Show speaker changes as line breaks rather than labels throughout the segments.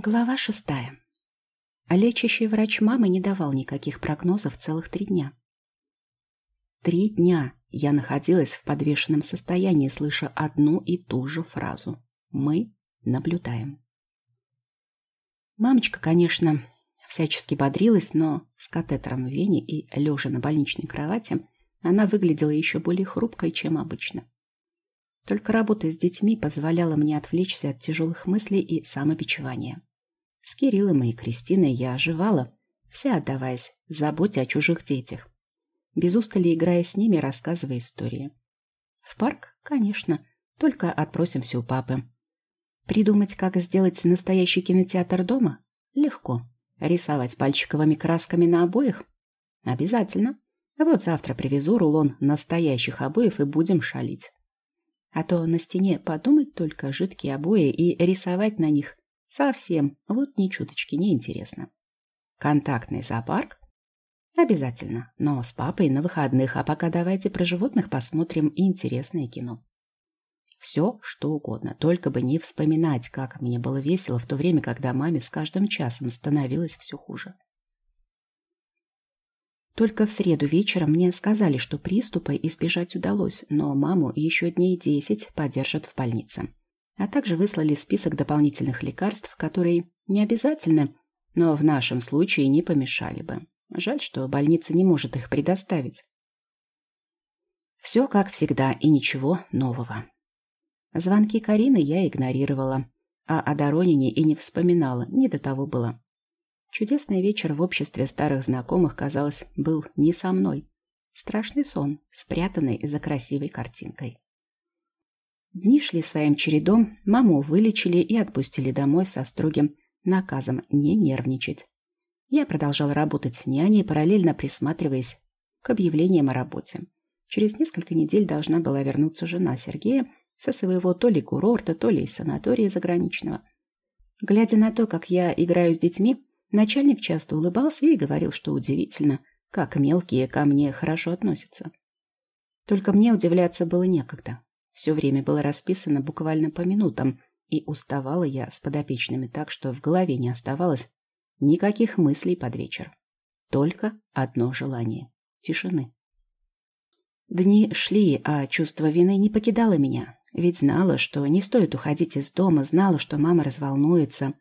Глава шестая. А лечащий врач мамы не давал никаких прогнозов целых три дня. Три дня я находилась в подвешенном состоянии, слыша одну и ту же фразу. Мы наблюдаем. Мамочка, конечно, всячески бодрилась, но с катетером в вене и лежа на больничной кровати она выглядела еще более хрупкой, чем обычно. Только работа с детьми позволяла мне отвлечься от тяжелых мыслей и самобичевания. С Кириллом и Кристиной я оживала, вся отдаваясь заботе о чужих детях. Без устали играя с ними, рассказывая истории. В парк, конечно, только отпросимся у папы. Придумать, как сделать настоящий кинотеатр дома? Легко. Рисовать пальчиковыми красками на обоях? Обязательно. Вот завтра привезу рулон настоящих обоев и будем шалить. А то на стене подумать только жидкие обои и рисовать на них Совсем, вот ни чуточки не интересно. Контактный зоопарк? Обязательно, но с папой на выходных, а пока давайте про животных посмотрим интересное кино. Все, что угодно, только бы не вспоминать, как мне было весело в то время, когда маме с каждым часом становилось все хуже. Только в среду вечером мне сказали, что приступа избежать удалось, но маму еще дней десять подержат в больнице а также выслали список дополнительных лекарств, которые не обязательно, но в нашем случае не помешали бы. Жаль, что больница не может их предоставить. Все как всегда и ничего нового. Звонки Карины я игнорировала, а о Доронине и не вспоминала, не до того было. Чудесный вечер в обществе старых знакомых, казалось, был не со мной. Страшный сон, спрятанный за красивой картинкой. Дни шли своим чередом, маму вылечили и отпустили домой со строгим наказом не нервничать. Я продолжала работать няней, параллельно присматриваясь к объявлениям о работе. Через несколько недель должна была вернуться жена Сергея со своего то ли курорта, то ли санатория заграничного. Глядя на то, как я играю с детьми, начальник часто улыбался и говорил, что удивительно, как мелкие ко мне хорошо относятся. Только мне удивляться было некогда. Все время было расписано буквально по минутам, и уставала я с подопечными так, что в голове не оставалось никаких мыслей под вечер. Только одно желание — тишины. Дни шли, а чувство вины не покидало меня, ведь знала, что не стоит уходить из дома, знала, что мама разволнуется,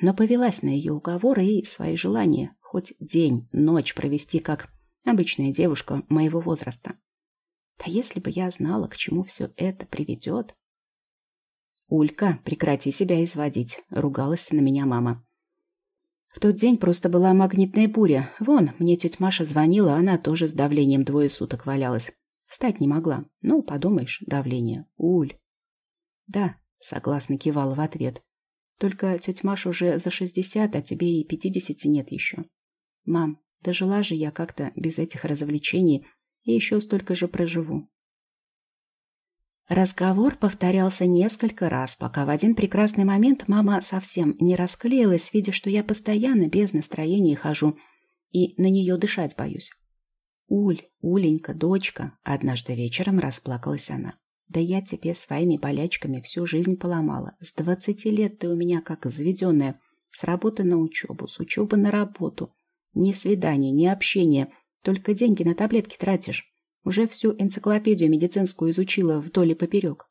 но повелась на ее уговоры и свои желания хоть день, ночь провести как обычная девушка моего возраста. Да если бы я знала, к чему все это приведет. «Улька, прекрати себя изводить», — ругалась на меня мама. В тот день просто была магнитная буря. Вон, мне тетя Маша звонила, она тоже с давлением двое суток валялась. Встать не могла. Ну, подумаешь, давление. Уль. Да, согласно кивала в ответ. Только тетя Маша уже за шестьдесят, а тебе и пятидесяти нет еще. Мам, дожила же я как-то без этих развлечений, и еще столько же проживу. Разговор повторялся несколько раз, пока в один прекрасный момент мама совсем не расклеилась, видя, что я постоянно без настроения хожу и на нее дышать боюсь. «Уль, Уленька, дочка!» — однажды вечером расплакалась она. «Да я тебе своими болячками всю жизнь поломала. С двадцати лет ты у меня как заведенная. С работы на учебу, с учебы на работу. Ни свидания, ни общения. Только деньги на таблетки тратишь. Уже всю энциклопедию медицинскую изучила вдоль и поперек.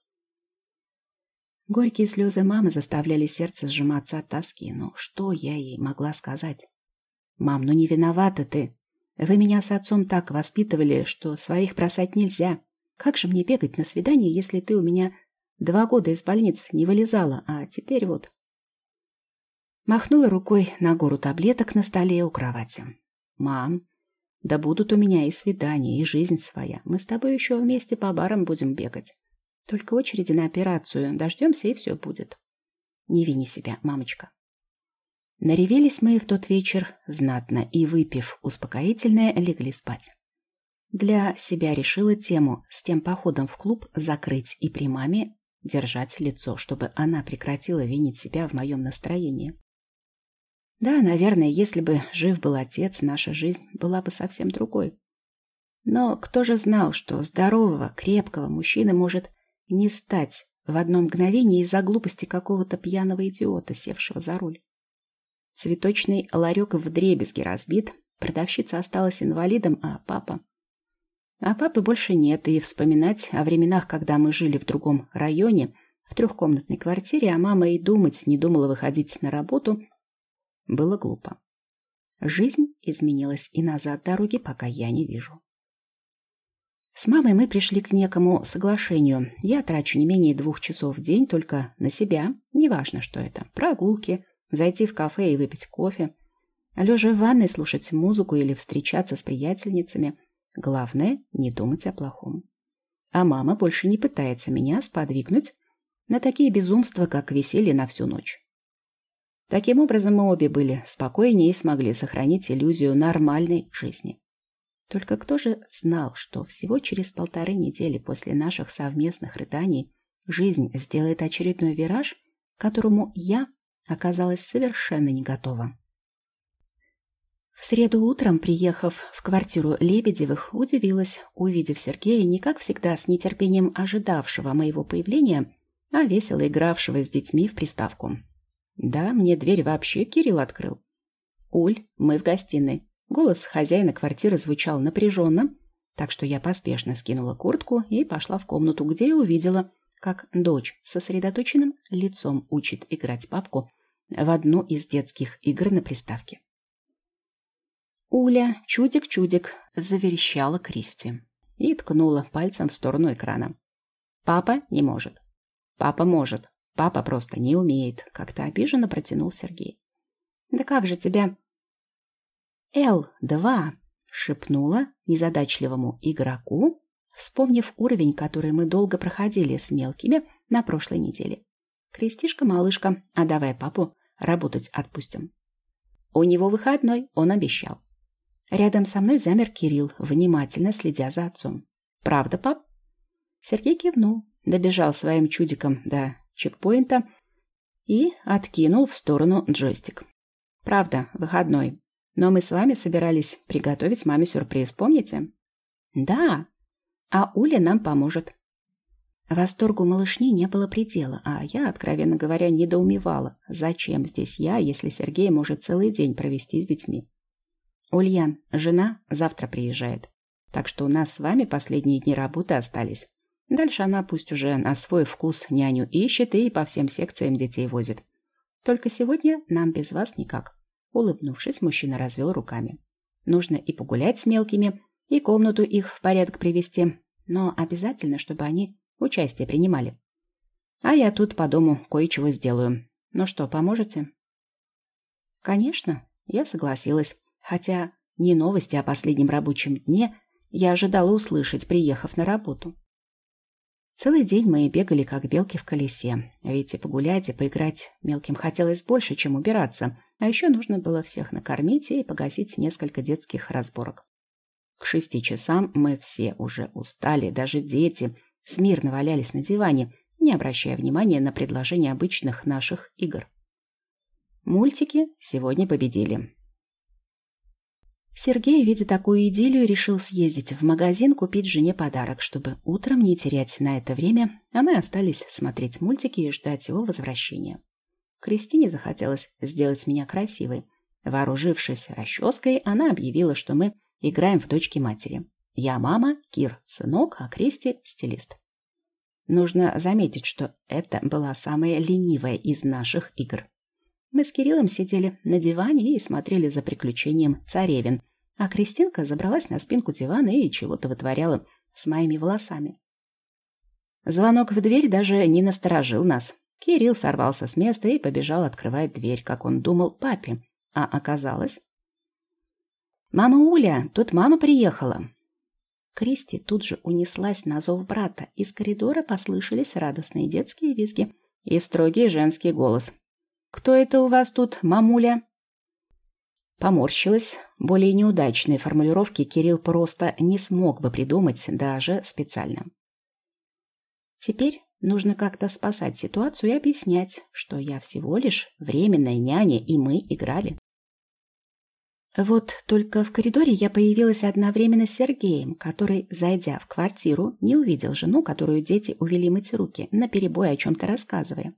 Горькие слезы мамы заставляли сердце сжиматься от тоски. Но что я ей могла сказать? «Мам, ну не виновата ты. Вы меня с отцом так воспитывали, что своих бросать нельзя. Как же мне бегать на свидание, если ты у меня два года из больницы не вылезала, а теперь вот...» Махнула рукой на гору таблеток на столе у кровати. «Мам, да будут у меня и свидания, и жизнь своя. Мы с тобой еще вместе по барам будем бегать. Только очереди на операцию дождемся, и все будет. Не вини себя, мамочка. Наревелись мы в тот вечер знатно и, выпив успокоительное, легли спать. Для себя решила тему с тем походом в клуб закрыть и при маме держать лицо, чтобы она прекратила винить себя в моем настроении. Да, наверное, если бы жив был отец, наша жизнь была бы совсем другой. Но кто же знал, что здорового, крепкого мужчины может не стать в одно мгновение из-за глупости какого-то пьяного идиота, севшего за руль? Цветочный ларек вдребезги разбит, продавщица осталась инвалидом, а папа... А папы больше нет, и вспоминать о временах, когда мы жили в другом районе, в трехкомнатной квартире, а мама и думать не думала выходить на работу, было глупо. Жизнь изменилась, и назад дороги пока я не вижу. С мамой мы пришли к некому соглашению. Я трачу не менее двух часов в день только на себя, неважно, что это. Прогулки, зайти в кафе и выпить кофе, лежа в ванной слушать музыку или встречаться с приятельницами. Главное — не думать о плохом. А мама больше не пытается меня сподвигнуть на такие безумства, как веселье на всю ночь. Таким образом, мы обе были спокойнее и смогли сохранить иллюзию нормальной жизни. Только кто же знал, что всего через полторы недели после наших совместных рыданий жизнь сделает очередной вираж, к которому я оказалась совершенно не готова. В среду утром, приехав в квартиру Лебедевых, удивилась, увидев Сергея не как всегда с нетерпением ожидавшего моего появления, а весело игравшего с детьми в приставку. Да, мне дверь вообще Кирилл открыл. «Уль, мы в гостиной». Голос хозяина квартиры звучал напряженно, так что я поспешно скинула куртку и пошла в комнату, где и увидела, как дочь сосредоточенным лицом учит играть папку в одну из детских игр на приставке. «Уля, чудик-чудик!» — заверещала Кристи и ткнула пальцем в сторону экрана. «Папа не может. Папа может. Папа просто не умеет, как-то обиженно протянул Сергей. Да как же тебя... Л-2, шепнула незадачливому игроку, вспомнив уровень, который мы долго проходили с мелкими на прошлой неделе. Крестишка, малышка, а давай папу работать отпустим. У него выходной, он обещал. Рядом со мной замер Кирилл, внимательно следя за отцом. «Правда, пап?» Сергей кивнул, добежал своим чудиком до чекпоинта и откинул в сторону джойстик. Правда, выходной. Но мы с вами собирались приготовить маме сюрприз, помните? Да. А Уля нам поможет. Восторгу малышни не было предела, а я, откровенно говоря, недоумевала, зачем здесь я, если Сергей может целый день провести с детьми. Ульян, жена, завтра приезжает. Так что у нас с вами последние дни работы остались. Дальше она пусть уже на свой вкус няню ищет и по всем секциям детей возит. Только сегодня нам без вас никак. Улыбнувшись, мужчина развел руками. Нужно и погулять с мелкими, и комнату их в порядок привести, но обязательно, чтобы они участие принимали. А я тут по дому кое-чего сделаю. Ну что, поможете? Конечно, я согласилась, хотя не новости о последнем рабочем дне я ожидала услышать, приехав на работу. Целый день мы бегали, как белки в колесе. Ведь и погулять, и поиграть мелким хотелось больше, чем убираться. А еще нужно было всех накормить и погасить несколько детских разборок. К шести часам мы все уже устали, даже дети смирно валялись на диване, не обращая внимания на предложения обычных наших игр. Мультики сегодня победили. Сергей, видя такую идиллию, решил съездить в магазин купить жене подарок, чтобы утром не терять на это время, а мы остались смотреть мультики и ждать его возвращения. Кристине захотелось сделать меня красивой. Вооружившись расческой, она объявила, что мы играем в дочки матери. Я мама, Кир – сынок, а Кристи – стилист. Нужно заметить, что это была самая ленивая из наших игр. Мы с Кириллом сидели на диване и смотрели за приключением царевин, а Кристинка забралась на спинку дивана и чего-то вытворяла с моими волосами. Звонок в дверь даже не насторожил нас. Кирилл сорвался с места и побежал открывать дверь, как он думал, папе. А оказалось... «Мама Уля, тут мама приехала!» Кристи тут же унеслась на зов брата. Из коридора послышались радостные детские визги и строгий женский голос. «Кто это у вас тут, мамуля?» Поморщилась. Более неудачные формулировки Кирилл просто не смог бы придумать даже специально. Теперь нужно как-то спасать ситуацию и объяснять, что я всего лишь временная няня, и мы играли. Вот только в коридоре я появилась одновременно с Сергеем, который, зайдя в квартиру, не увидел жену, которую дети увели мыть руки, наперебой о чем-то рассказывая.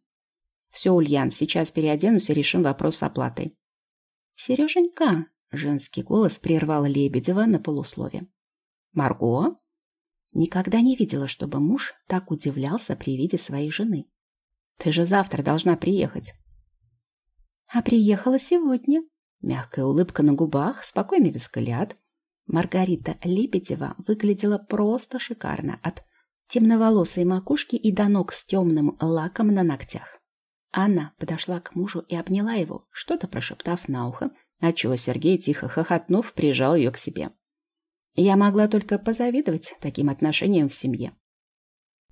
«Все, Ульян, сейчас переоденусь и решим вопрос с оплатой». «Сереженька!» — женский голос прервал Лебедева на полуслове. «Марго?» Никогда не видела, чтобы муж так удивлялся при виде своей жены. «Ты же завтра должна приехать». «А приехала сегодня». Мягкая улыбка на губах, спокойный взгляд. Маргарита Лебедева выглядела просто шикарно от темноволосой макушки и до ног с темным лаком на ногтях. Анна подошла к мужу и обняла его, что-то прошептав на ухо, отчего Сергей, тихо хохотнув, прижал ее к себе. Я могла только позавидовать таким отношениям в семье.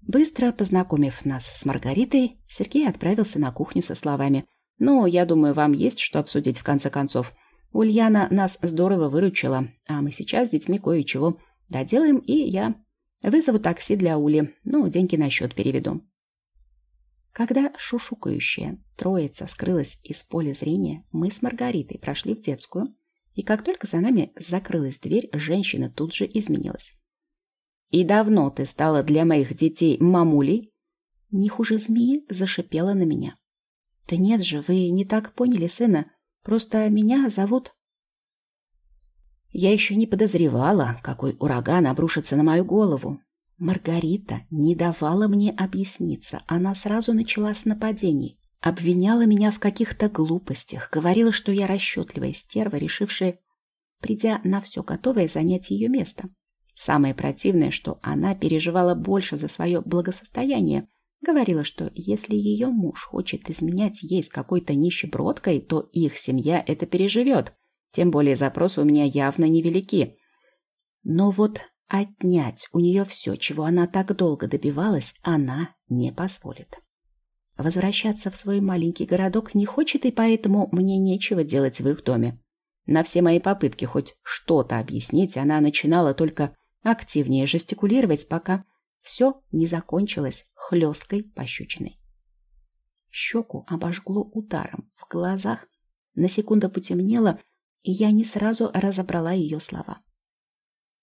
Быстро познакомив нас с Маргаритой, Сергей отправился на кухню со словами «Ну, я думаю, вам есть что обсудить в конце концов. Ульяна нас здорово выручила, а мы сейчас с детьми кое-чего доделаем, и я вызову такси для Ули, ну, деньги на счет переведу». Когда шушукающая троица скрылась из поля зрения, мы с Маргаритой прошли в детскую, и как только за нами закрылась дверь, женщина тут же изменилась. «И давно ты стала для моих детей мамулей?» Не хуже змеи зашипела на меня. «Да нет же, вы не так поняли, сына. Просто меня зовут...» Я еще не подозревала, какой ураган обрушится на мою голову. Маргарита не давала мне объясниться. Она сразу начала с нападений. Обвиняла меня в каких-то глупостях. Говорила, что я расчетливая стерва, решившая, придя на все готовое, занять ее место. Самое противное, что она переживала больше за свое благосостояние. Говорила, что если ее муж хочет изменять ей с какой-то нищебродкой, то их семья это переживет. Тем более запросы у меня явно невелики. Но вот Отнять у нее все, чего она так долго добивалась, она не позволит. Возвращаться в свой маленький городок не хочет, и поэтому мне нечего делать в их доме. На все мои попытки хоть что-то объяснить, она начинала только активнее жестикулировать, пока все не закончилось хлесткой пощечиной. Щеку обожгло ударом, в глазах на секунду потемнело, и я не сразу разобрала ее слова.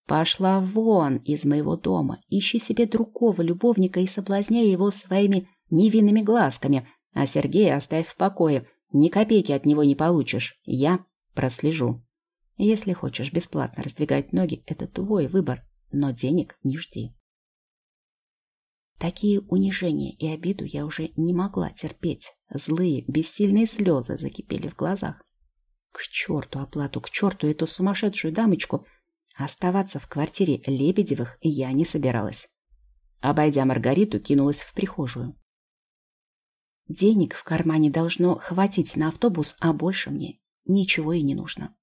Пошла вон из моего дома, ищи себе другого любовника и соблазняй его своими невинными глазками, а Сергея оставь в покое, ни копейки от него не получишь, я прослежу. Если хочешь бесплатно раздвигать ноги, это твой выбор, но денег не жди. Такие унижения и обиду я уже не могла терпеть. Злые, бессильные слезы закипели в глазах. К черту оплату, к черту эту сумасшедшую дамочку — Оставаться в квартире Лебедевых я не собиралась. Обойдя Маргариту, кинулась в прихожую. Денег в кармане должно хватить на автобус, а больше мне ничего и не нужно.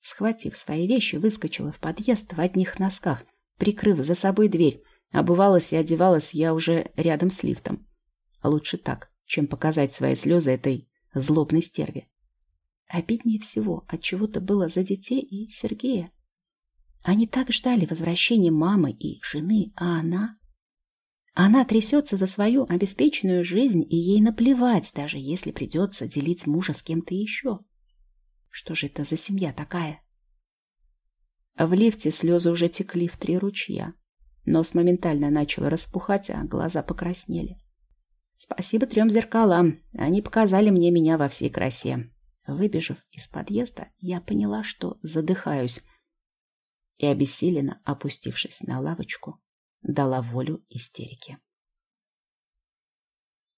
Схватив свои вещи, выскочила в подъезд в одних носках, прикрыв за собой дверь. Обувалась и одевалась я уже рядом с лифтом. Лучше так, чем показать свои слезы этой злобной стерве. Обиднее всего от чего-то было за детей и Сергея. Они так ждали возвращения мамы и жены, а она... Она трясется за свою обеспеченную жизнь, и ей наплевать, даже если придется делить мужа с кем-то еще. Что же это за семья такая? В лифте слезы уже текли в три ручья. Нос моментально начал распухать, а глаза покраснели. Спасибо трем зеркалам. Они показали мне меня во всей красе. Выбежав из подъезда, я поняла, что задыхаюсь, и, обессиленно опустившись на лавочку, дала волю истерике.